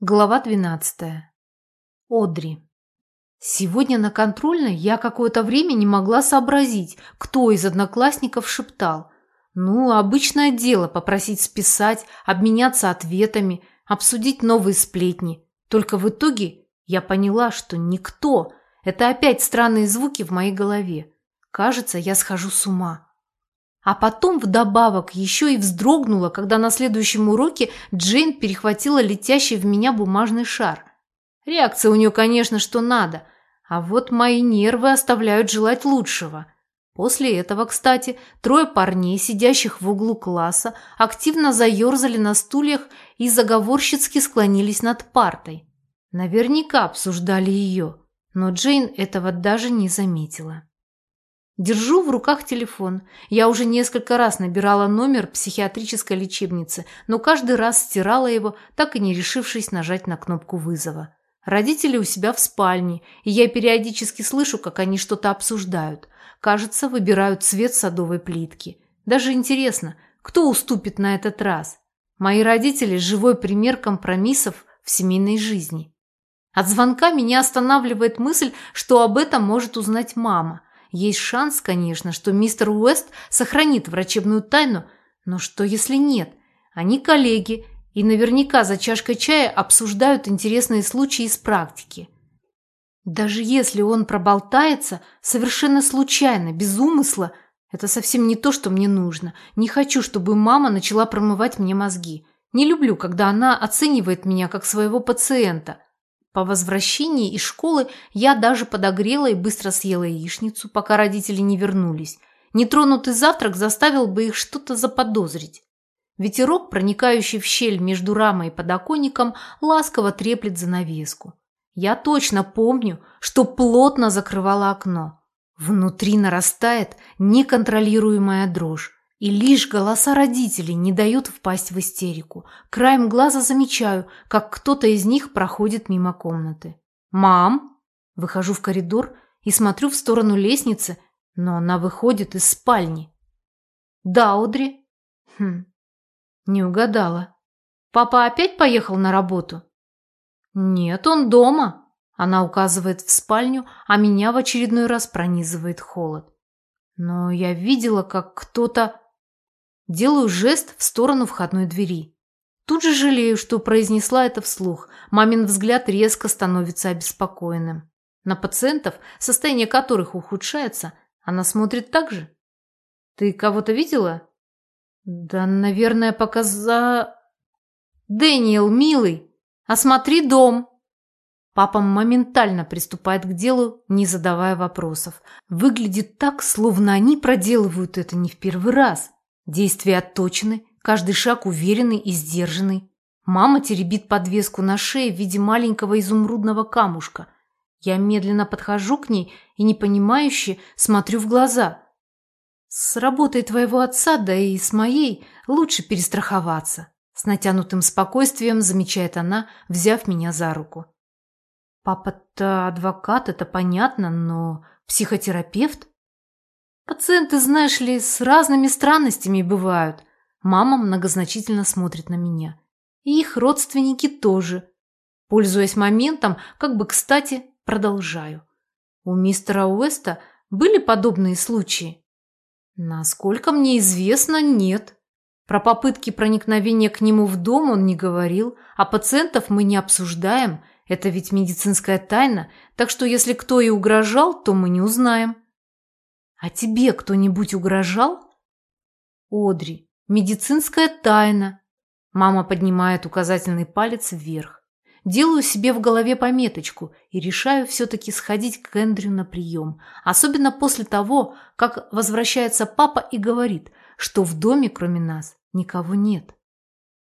Глава 12. Одри. Сегодня на контрольной я какое-то время не могла сообразить, кто из одноклассников шептал. Ну, обычное дело попросить списать, обменяться ответами, обсудить новые сплетни. Только в итоге я поняла, что никто. Это опять странные звуки в моей голове. Кажется, я схожу с ума. А потом вдобавок еще и вздрогнула, когда на следующем уроке Джейн перехватила летящий в меня бумажный шар. Реакция у нее, конечно, что надо, а вот мои нервы оставляют желать лучшего. После этого, кстати, трое парней, сидящих в углу класса, активно заерзали на стульях и заговорщицки склонились над партой. Наверняка обсуждали ее, но Джейн этого даже не заметила. Держу в руках телефон. Я уже несколько раз набирала номер психиатрической лечебницы, но каждый раз стирала его, так и не решившись нажать на кнопку вызова. Родители у себя в спальне, и я периодически слышу, как они что-то обсуждают. Кажется, выбирают цвет садовой плитки. Даже интересно, кто уступит на этот раз? Мои родители – живой пример компромиссов в семейной жизни. От звонка меня останавливает мысль, что об этом может узнать мама. Есть шанс, конечно, что мистер Уэст сохранит врачебную тайну, но что если нет? Они коллеги и наверняка за чашкой чая обсуждают интересные случаи из практики. Даже если он проболтается совершенно случайно, без умысла, это совсем не то, что мне нужно. Не хочу, чтобы мама начала промывать мне мозги. Не люблю, когда она оценивает меня как своего пациента. По возвращении из школы я даже подогрела и быстро съела яичницу, пока родители не вернулись. Нетронутый завтрак заставил бы их что-то заподозрить. Ветерок, проникающий в щель между рамой и подоконником, ласково треплет занавеску. Я точно помню, что плотно закрывала окно. Внутри нарастает неконтролируемая дрожь. И лишь голоса родителей не дают впасть в истерику. Краем глаза замечаю, как кто-то из них проходит мимо комнаты. «Мам!» Выхожу в коридор и смотрю в сторону лестницы, но она выходит из спальни. «Да, Одри?» «Хм, не угадала. Папа опять поехал на работу?» «Нет, он дома», она указывает в спальню, а меня в очередной раз пронизывает холод. Но я видела, как кто-то... Делаю жест в сторону входной двери. Тут же жалею, что произнесла это вслух. Мамин взгляд резко становится обеспокоенным. На пациентов, состояние которых ухудшается, она смотрит так же. Ты кого-то видела? Да, наверное, пока за... Дэниел, милый, осмотри дом. Папа моментально приступает к делу, не задавая вопросов. Выглядит так, словно они проделывают это не в первый раз. Действия отточены, каждый шаг уверенный и сдержанный. Мама теребит подвеску на шее в виде маленького изумрудного камушка. Я медленно подхожу к ней и непонимающе смотрю в глаза. С работой твоего отца, да и с моей, лучше перестраховаться. С натянутым спокойствием замечает она, взяв меня за руку. Папа-то адвокат, это понятно, но психотерапевт? Пациенты, знаешь ли, с разными странностями бывают. Мама многозначительно смотрит на меня. И их родственники тоже. Пользуясь моментом, как бы кстати, продолжаю. У мистера Уэста были подобные случаи? Насколько мне известно, нет. Про попытки проникновения к нему в дом он не говорил, а пациентов мы не обсуждаем. Это ведь медицинская тайна, так что если кто и угрожал, то мы не узнаем. А тебе кто-нибудь угрожал? Одри, медицинская тайна. Мама поднимает указательный палец вверх. Делаю себе в голове пометочку и решаю все-таки сходить к Эндрю на прием. Особенно после того, как возвращается папа и говорит, что в доме кроме нас никого нет.